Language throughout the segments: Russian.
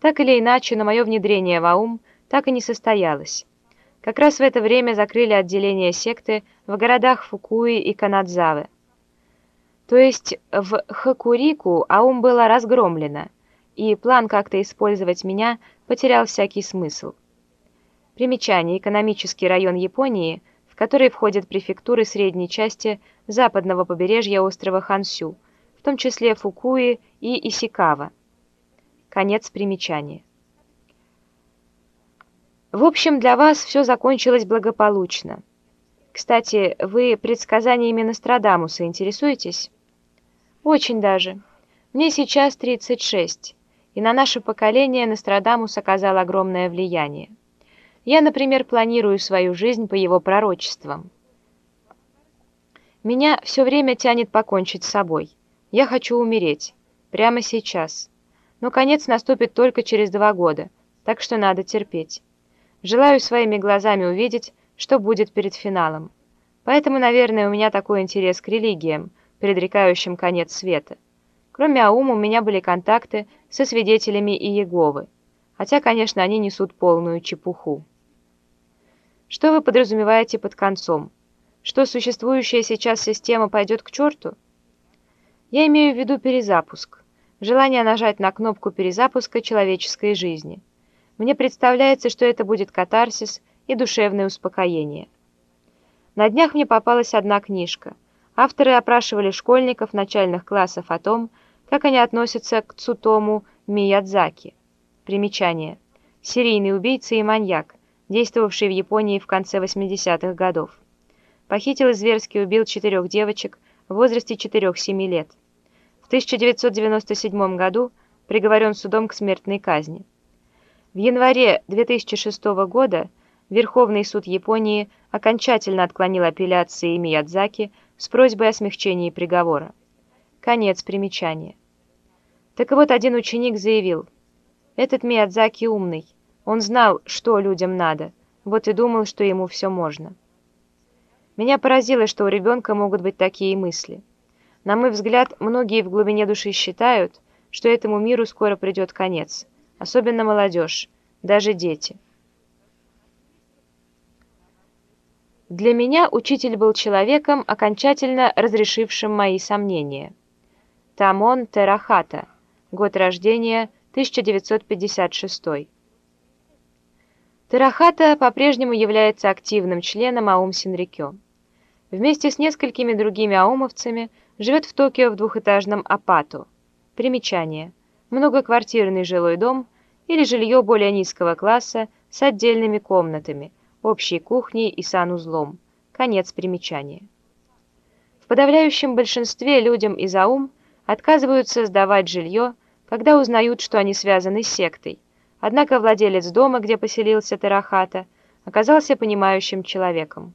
Так или иначе, но мое внедрение в АУМ так и не состоялось. Как раз в это время закрыли отделение секты в городах Фукуи и Канадзавы. То есть в Хакурику Аум было разгромлено, и план как-то использовать меня потерял всякий смысл. Примечание. Экономический район Японии, в который входят префектуры средней части западного побережья острова Хансю, в том числе Фукуи и Исикава. Конец примечания. В общем, для вас все закончилось благополучно. Кстати, вы предсказаниями Нострадамуса интересуетесь? Очень даже. Мне сейчас 36, и на наше поколение Нострадамус оказал огромное влияние. Я, например, планирую свою жизнь по его пророчествам. Меня все время тянет покончить с собой. Я хочу умереть. Прямо сейчас. Но конец наступит только через два года, так что надо терпеть. Желаю своими глазами увидеть, что будет перед финалом. Поэтому, наверное, у меня такой интерес к религиям, предрекающим конец света. Кроме Аума у меня были контакты со свидетелями Иеговы, хотя, конечно, они несут полную чепуху. Что вы подразумеваете под концом? Что существующая сейчас система пойдет к черту? Я имею в виду перезапуск, желание нажать на кнопку перезапуска человеческой жизни – мне представляется, что это будет катарсис и душевное успокоение. На днях мне попалась одна книжка. Авторы опрашивали школьников начальных классов о том, как они относятся к Цутому Миядзаки. Примечание. Серийный убийца и маньяк, действовавший в Японии в конце 80-х годов. Похитил и зверски убил четырех девочек в возрасте 4-7 лет. В 1997 году приговорен судом к смертной казни. В январе 2006 года Верховный суд Японии окончательно отклонил апелляции Миядзаки с просьбой о смягчении приговора. Конец примечания. Так вот, один ученик заявил, «Этот Миядзаки умный, он знал, что людям надо, вот и думал, что ему все можно». Меня поразило, что у ребенка могут быть такие мысли. На мой взгляд, многие в глубине души считают, что этому миру скоро придет конец – особенно молодежь, даже дети. Для меня учитель был человеком, окончательно разрешившим мои сомнения. Тамон Терахата, год рождения 1956. Терахата по-прежнему является активным членом Аум Синрикё. Вместе с несколькими другими аумовцами живет в Токио в двухэтажном апату. Примечание – многоквартирный жилой дом или жилье более низкого класса с отдельными комнатами, общей кухней и санузлом. Конец примечания. В подавляющем большинстве людям из АУМ отказываются сдавать жилье, когда узнают, что они связаны с сектой. Однако владелец дома, где поселился Тарахата, оказался понимающим человеком.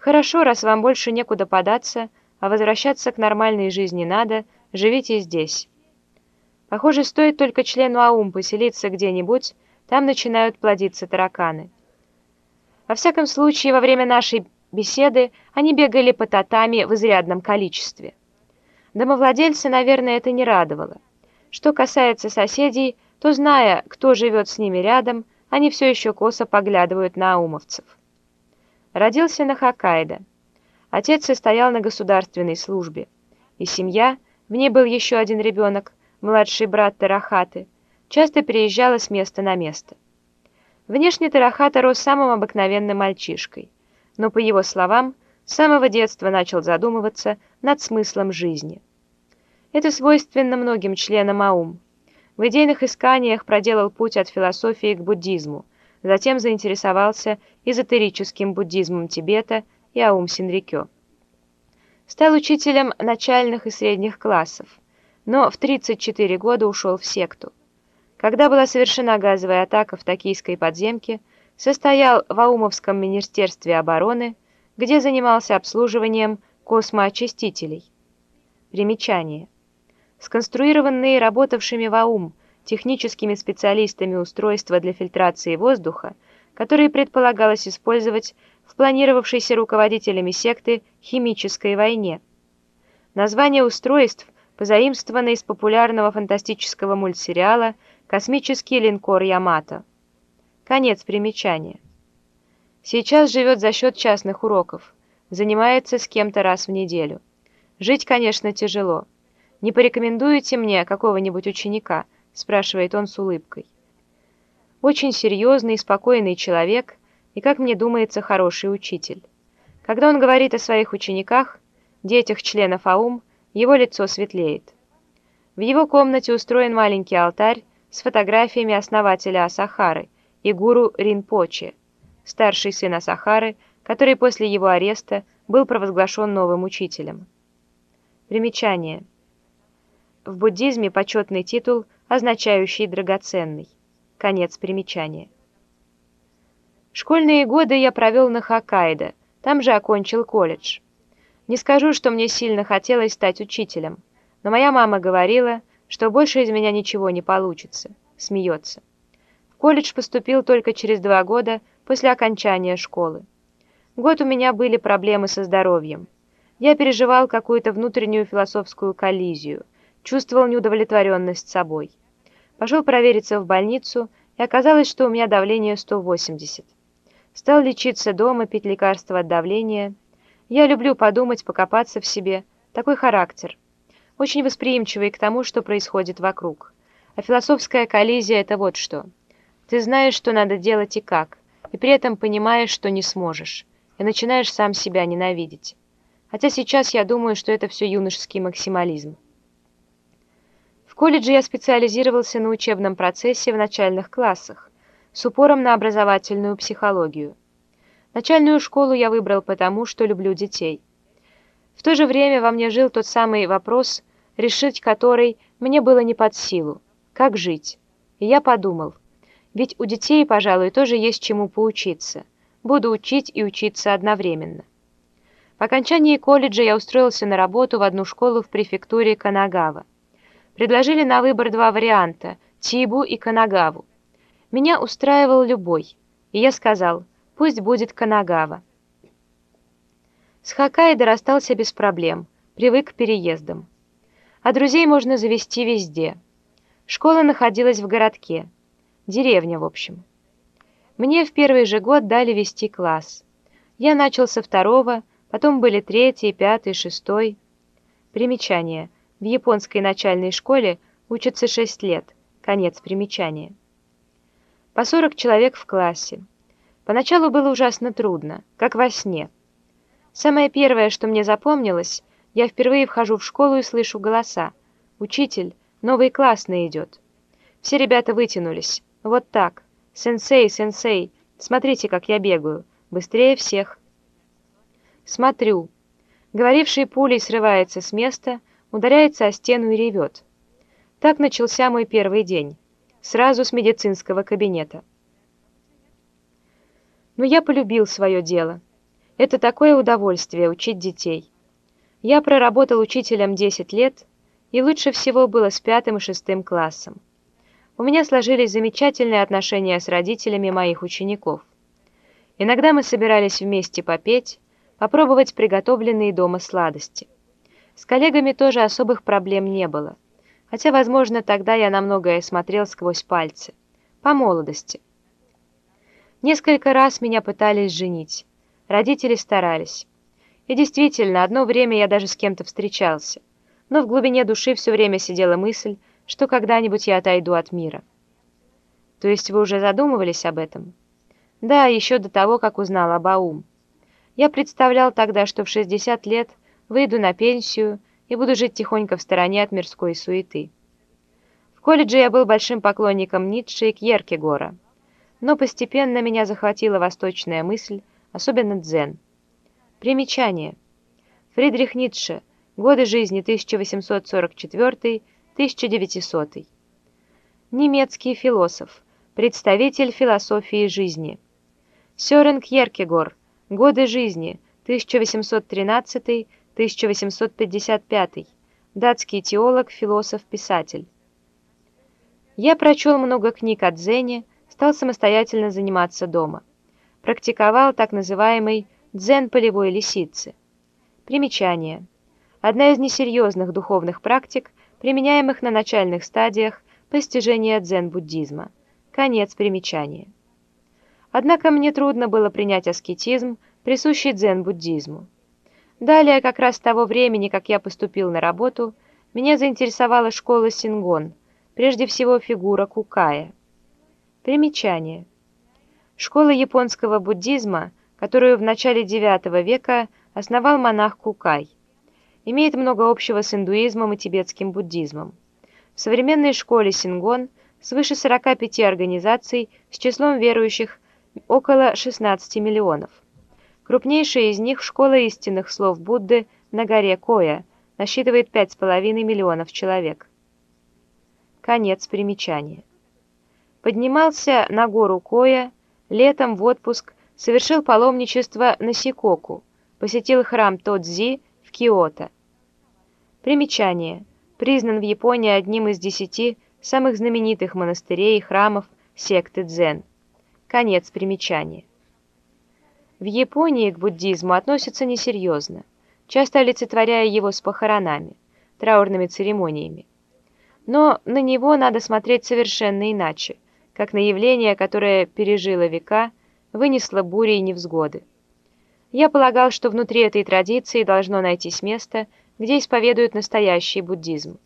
«Хорошо, раз вам больше некуда податься, а возвращаться к нормальной жизни надо, живите здесь». Похоже, стоит только члену АУМ поселиться где-нибудь, там начинают плодиться тараканы. Во всяком случае, во время нашей беседы они бегали по татами в изрядном количестве. Домовладельца, наверное, это не радовало. Что касается соседей, то, зная, кто живет с ними рядом, они все еще косо поглядывают на аумовцев. Родился на Хоккайдо. Отец состоял на государственной службе, и семья, в ней был еще один ребенок, младший брат Тарахаты, часто переезжала с места на место. Внешне Тарахата рос самым обыкновенным мальчишкой, но, по его словам, с самого детства начал задумываться над смыслом жизни. Это свойственно многим членам Аум. В идейных исканиях проделал путь от философии к буддизму, затем заинтересовался эзотерическим буддизмом Тибета и Аум Синрикё. Стал учителем начальных и средних классов но в 34 года ушел в секту. Когда была совершена газовая атака в токийской подземке, состоял в Аумовском министерстве обороны, где занимался обслуживанием космоочистителей. Примечание. Сконструированные работавшими в АУМ техническими специалистами устройства для фильтрации воздуха, которые предполагалось использовать в планировавшейся руководителями секты химической войне. Название устройств – позаимствованный из популярного фантастического мультсериала Космический линкор «Ямато». Конец примечания. Сейчас живет за счет частных уроков. Занимается с кем-то раз в неделю. Жить, конечно, тяжело. «Не порекомендуете мне какого-нибудь ученика?» – спрашивает он с улыбкой. Очень серьезный и спокойный человек, и, как мне думается, хороший учитель. Когда он говорит о своих учениках, детях членов АУМ, его лицо светлеет. В его комнате устроен маленький алтарь с фотографиями основателя Асахары и гуру Ринпоче, старший сын Асахары, который после его ареста был провозглашен новым учителем. Примечание. В буддизме почетный титул, означающий «драгоценный». Конец примечания. Школьные годы я провел на Хоккайдо, там же окончил колледж. Не скажу, что мне сильно хотелось стать учителем, но моя мама говорила, что больше из меня ничего не получится. Смеется. В колледж поступил только через два года после окончания школы. Год у меня были проблемы со здоровьем. Я переживал какую-то внутреннюю философскую коллизию, чувствовал неудовлетворенность собой. Пошел провериться в больницу, и оказалось, что у меня давление 180. Стал лечиться дома, пить лекарства от давления. Я люблю подумать, покопаться в себе. Такой характер очень восприимчивый к тому, что происходит вокруг. А философская коллизия – это вот что. Ты знаешь, что надо делать и как, и при этом понимаешь, что не сможешь, и начинаешь сам себя ненавидеть. Хотя сейчас я думаю, что это все юношеский максимализм. Колледже я специализировался на учебном процессе в начальных классах, с упором на образовательную психологию. Начальную школу я выбрал потому, что люблю детей. В то же время во мне жил тот самый вопрос – решить который мне было не под силу. Как жить? И я подумал, ведь у детей, пожалуй, тоже есть чему поучиться. Буду учить и учиться одновременно. По окончании колледжа я устроился на работу в одну школу в префектуре Канагава. Предложили на выбор два варианта – Тибу и Канагаву. Меня устраивал любой, и я сказал, пусть будет Канагава. С Хоккайдо расстался без проблем, привык к переездам а друзей можно завести везде. Школа находилась в городке. Деревня, в общем. Мне в первый же год дали вести класс. Я начал со второго, потом были третий, пятый, шестой. Примечание. В японской начальной школе учатся шесть лет. Конец примечания. По сорок человек в классе. Поначалу было ужасно трудно, как во сне. Самое первое, что мне запомнилось, я впервые вхожу в школу и слышу голоса. «Учитель, новый классный идет». Все ребята вытянулись. Вот так. «Сенсей, сенсей, смотрите, как я бегаю. Быстрее всех». Смотрю. Говоривший пулей срывается с места, ударяется о стену и ревет. Так начался мой первый день. Сразу с медицинского кабинета. Но я полюбил свое дело. Это такое удовольствие учить детей. Я проработал учителем 10 лет, и лучше всего было с пятым и шестым классом. У меня сложились замечательные отношения с родителями моих учеников. Иногда мы собирались вместе попеть, попробовать приготовленные дома сладости. С коллегами тоже особых проблем не было, хотя, возможно, тогда я на многое смотрел сквозь пальцы. По молодости. Несколько раз меня пытались женить. Родители старались. И действительно, одно время я даже с кем-то встречался. Но в глубине души все время сидела мысль, что когда-нибудь я отойду от мира. То есть вы уже задумывались об этом? Да, еще до того, как узнал об Аум. Я представлял тогда, что в 60 лет выйду на пенсию и буду жить тихонько в стороне от мирской суеты. В колледже я был большим поклонником Ницше и Кьеркегора, но постепенно меня захватила восточная мысль, особенно дзен – Примечание. Фридрих Ницше. Годы жизни 1844-1900. Немецкий философ. Представитель философии жизни. Сёрен Кьеркегор. Годы жизни 1813-1855. Датский теолог, философ, писатель. Я прочел много книг о Дзене, стал самостоятельно заниматься дома. Практиковал так называемый Дзен полевой лисицы. Примечание. Одна из несерьезных духовных практик, применяемых на начальных стадиях постижение дзен-буддизма. Конец примечания. Однако мне трудно было принять аскетизм, присущий дзен-буддизму. Далее, как раз с того времени, как я поступил на работу, меня заинтересовала школа Сингон, прежде всего фигура Кукая. Примечание. Школа японского буддизма, которую в начале IX века основал монах Кукай, имеет много общего с индуизмом и тибетским буддизмом. В современной школе Сингон свыше 45 организаций с числом верующих около 16 миллионов. Крупнейшая из них – школа истинных слов Будды на горе Коя, насчитывает 5,5 миллионов человек. Конец примечания. Поднимался на гору Коя, летом в отпуск совершил паломничество на Сикоку, посетил храм Тодзи в Киото. Примечание. Признан в Японии одним из десяти самых знаменитых монастырей и храмов секты Дзен. Конец примечания. В Японии к буддизму относятся несерьезно, часто олицетворяя его с похоронами, траурными церемониями. Но на него надо смотреть совершенно иначе, как на явление, которое пережило века, вынесло бури и невзгоды. Я полагал, что внутри этой традиции должно найтись место, где исповедуют настоящий буддизм.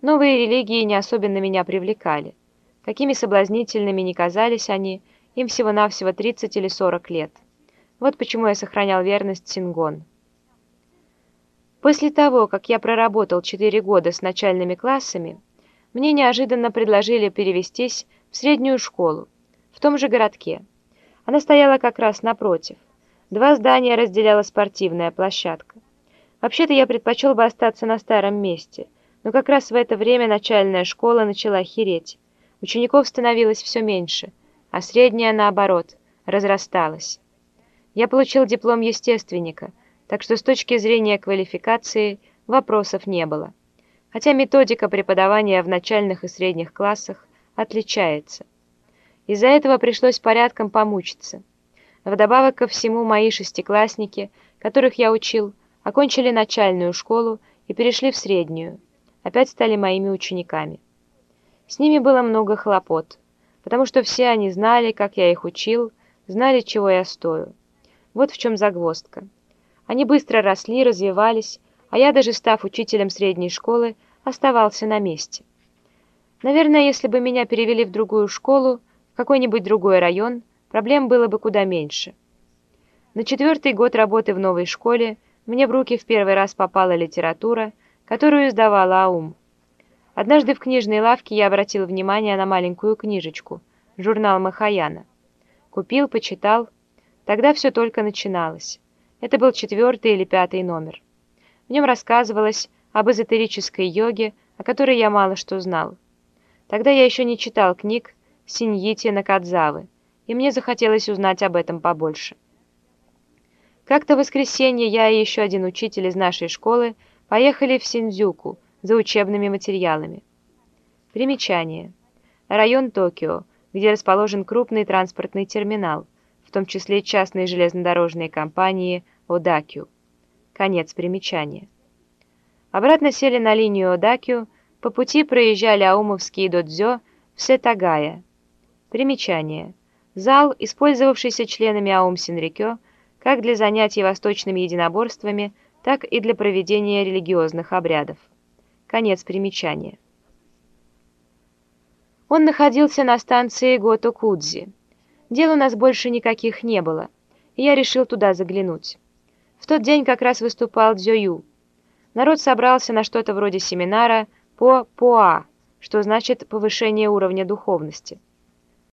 Новые религии не особенно меня привлекали. Какими соблазнительными ни казались они, им всего-навсего 30 или 40 лет. Вот почему я сохранял верность Сингон. После того, как я проработал 4 года с начальными классами, мне неожиданно предложили перевестись в среднюю школу, в том же городке. Она стояла как раз напротив. Два здания разделяла спортивная площадка. Вообще-то я предпочел бы остаться на старом месте, но как раз в это время начальная школа начала хереть. Учеников становилось все меньше – а средняя, наоборот, разрасталась. Я получил диплом естественника, так что с точки зрения квалификации вопросов не было. Хотя методика преподавания в начальных и средних классах отличается. Из-за этого пришлось порядком помучиться. Вдобавок ко всему мои шестиклассники, которых я учил, окончили начальную школу и перешли в среднюю, опять стали моими учениками. С ними было много хлопот потому что все они знали, как я их учил, знали, чего я стою. Вот в чем загвоздка. Они быстро росли, развивались, а я, даже став учителем средней школы, оставался на месте. Наверное, если бы меня перевели в другую школу, в какой-нибудь другой район, проблем было бы куда меньше. На четвертый год работы в новой школе мне в руки в первый раз попала литература, которую издавала АУМ. Однажды в книжной лавке я обратил внимание на маленькую книжечку, журнал Махаяна. Купил, почитал. Тогда все только начиналось. Это был четвертый или пятый номер. В нем рассказывалось об эзотерической йоге, о которой я мало что знал. Тогда я еще не читал книг Синьити Накадзавы, и мне захотелось узнать об этом побольше. Как-то в воскресенье я и еще один учитель из нашей школы поехали в Синдзюку, за учебными материалами. Примечание. Район Токио, где расположен крупный транспортный терминал, в том числе частные железнодорожные компании Одакю. Конец примечания. Обратно сели на линию Одакю, по пути проезжали Аумовский додзё в Сетагая. Примечание. Зал, использовавшийся членами Аум Синрикё как для занятий восточными единоборствами, так и для проведения религиозных обрядов. Конец примечания. Он находился на станции Гото-Кудзи. Дел у нас больше никаких не было, я решил туда заглянуть. В тот день как раз выступал Дзюю. Народ собрался на что-то вроде семинара по ПОА, что значит повышение уровня духовности.